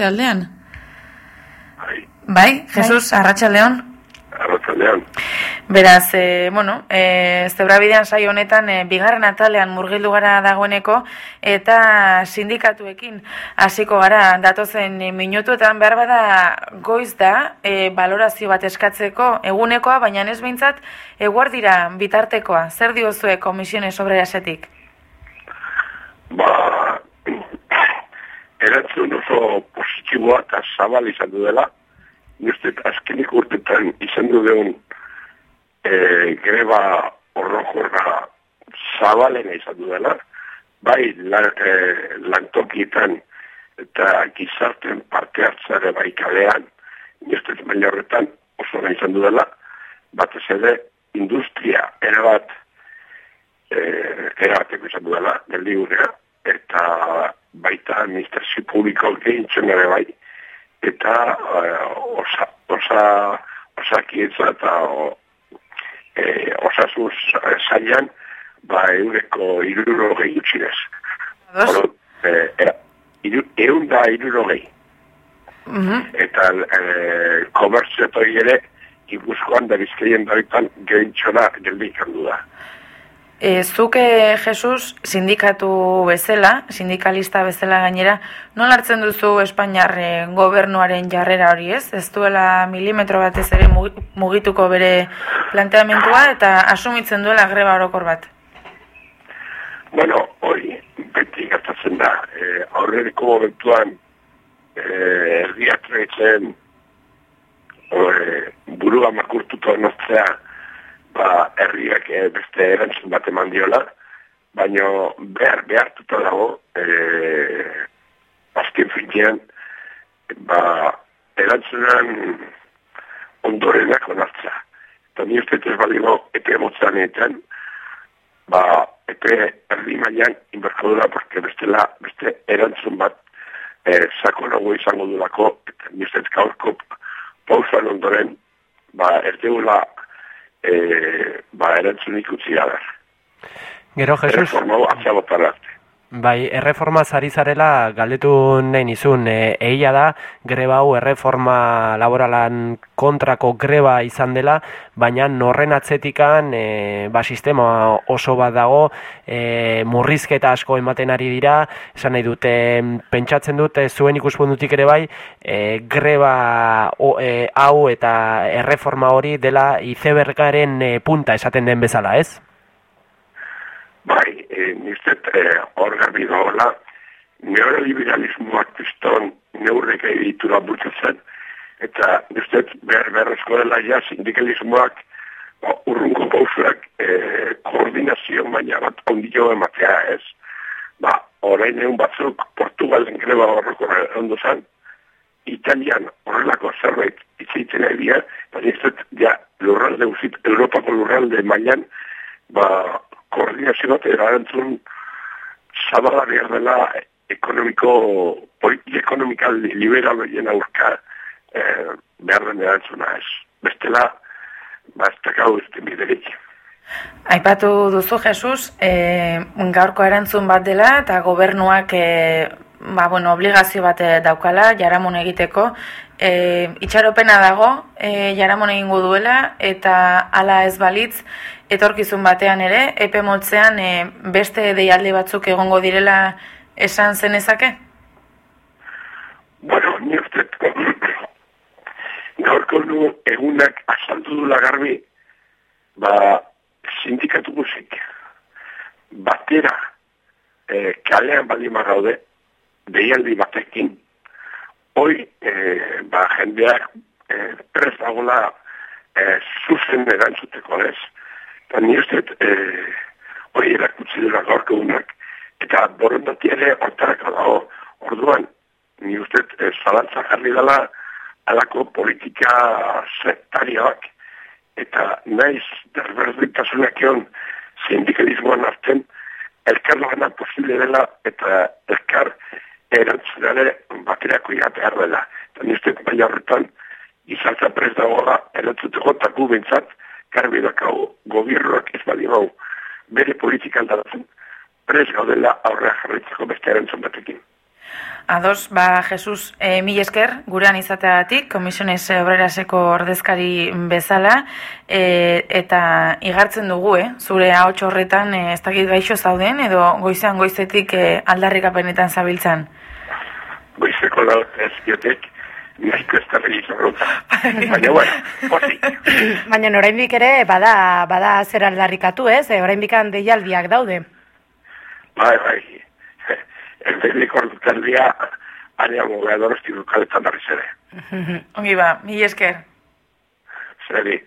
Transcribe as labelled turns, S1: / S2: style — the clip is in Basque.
S1: aldean?
S2: Bai,
S1: Bai, Jesus, arratsaldeon.
S2: arratzaldean.
S1: Beraz, e, bueno, e, zebrabidean saio honetan e, bigarren atalean murgildu gara dagoeneko eta sindikatuekin hasiko gara datozen minutuetan behar bada goiz da e, balorazio bat eskatzeko egunekoa, baina ez behintzat eguardira bitartekoa. Zer diozue komisiones obrerasetik?
S2: Ba, erantzun oso positiboa eta zabal izan du dela. Nuztet azkenik urtetan izan du deun e, greba horrojorra zabalena izan du dela. Bai, la, e, lantokietan eta gizarten parte hartzare bai kalean, nuztet baina horretan oso nahi izan du dela. Batez ere, industria erabat eh, erabateko izan geldi gurea, eta baita administrazio publiko gehintzen ere bai, eta eh, osa, osa, osakietza eta o, eh, osasuz eh, zailan, ba eureko iruro gehi utxinez. Iru, eun da iruro gehi.
S1: Mhm.
S2: Eta eh, komertziatoi ere, Gipuzkoan da bizkaien daitan gehintxona geldi izan du da.
S1: E, zuke, Jesus, sindikatu bezala, sindikalista bezala gainera, nola hartzen duzu Espainiar eh, gobernuaren jarrera hori ez? Ez duela milimetro batez ere mugi- mugituko bere planteamentua eta asumitzen duela greba orokor bat.
S2: Bueno, hori beti gertatzen da. E, aurreriko momentuan e, erdiak retzen e, burua makurtuta onartzea ba, herriak e, beste erantzun bat eman diola, baina behar behartuta dago e, azken finean ba, erantzunan ondorenak onartzea. Eta ni uste ez balimo epe motzanetan, ba, epe erdi mailan inberko dula, porque bestela, beste erantzun bat, e, sakonago izango dulako, eta ni uste gaurko pausan ondoren, ba, ez deula, e, ba, erantzunik utzi adar.
S3: Gero, Jesus,
S2: Reforma hau atzea botara arte.
S3: Bai, erreforma zari zarela galdetu nahi nizun, e, egia da, greba hau erreforma laboralan kontrako greba izan dela, baina norren atzetikan, e, ba, sistema oso bat dago, e, murrizketa asko ematen ari dira, esan nahi dute, pentsatzen dute zuen ikuspuntutik ere bai, e, greba o, e, hau eta erreforma hori dela izebergaren e, punta esaten den bezala, ez?
S2: Bai, e, niztet e, hor garbi dagoela, neoliberalismoak piston neurrek egitura bultzatzen, eta niztet behar beharrezko dela ja sindikalismoak ba, urrunko pausuak e, koordinazio maila bat ondio ematea ez. Ba, orain egun batzuk Portugalen greba horreko ondo zen, Italian horrelako zerbait itzaiten nahi dira, eta niztet ja lurralde uzit, Europako lurralde mailan, ba, koordinazio bat erantzun zabala behar dela ekonomiko, politika ekonomika liberalen aurka eh, behar den erantzuna ez. Bestela, ba, ez den biderik.
S1: Aipatu duzu, Jesus, e, gaurko erantzun bat dela eta gobernuak e, ba, bueno, obligazio bat eh, daukala jaramon egiteko. E, itxaropena dago e, jaramon egingo duela eta hala ez balitz etorkizun batean ere, epe motzean e, beste deialde batzuk egongo direla esan zenezake?
S2: Bueno, ni uste gaurko nu egunak azaldu dula garbi, ba, sindikatu musik batera e, kalean baldin gaude, deialdi batekin, hoi, e, ba, jendeak e, prez dagoela e, zuzen erantzuteko ez. Eta ni uste, e, hoi erakutsi dira gaurko egunak, eta borondati ere hortarako dago, orduan, ni uste, e, zalantza jarri dela alako politika sektarioak, eta naiz derberdintasunak egon sindikalismoan hartzen, elkar lana posible dela, eta elkar erantzunare baterako behar dela. Eta nizte baina horretan, izaltza prez dagoela, erantzuteko eta gu bintzat, garbi dakau gobierroak ez bali hau bere politika aldatzen, prez gaudela aurrea jarritzeko beste erantzun batekin.
S1: Ados, ba, Jesus, e, mil esker, gurean izateagatik, komisiones obreraseko ordezkari bezala, e, eta igartzen dugu, eh? zure ahots horretan e, ez dakit gaixo zauden, edo goizean goizetik e, aldarrikapenetan zabiltzan.
S2: Lau ez diotek, nahiko ez da Baina, bueno, posi.
S4: Baina oraindik ere, bada, bada zer aldarrikatu ez, e, oraindik deialdiak daude.
S2: Bai, bai, el técnico tendría área movedor estilo kaletan darriz ere.
S1: Ongi ba, mi esker.
S2: Zeri.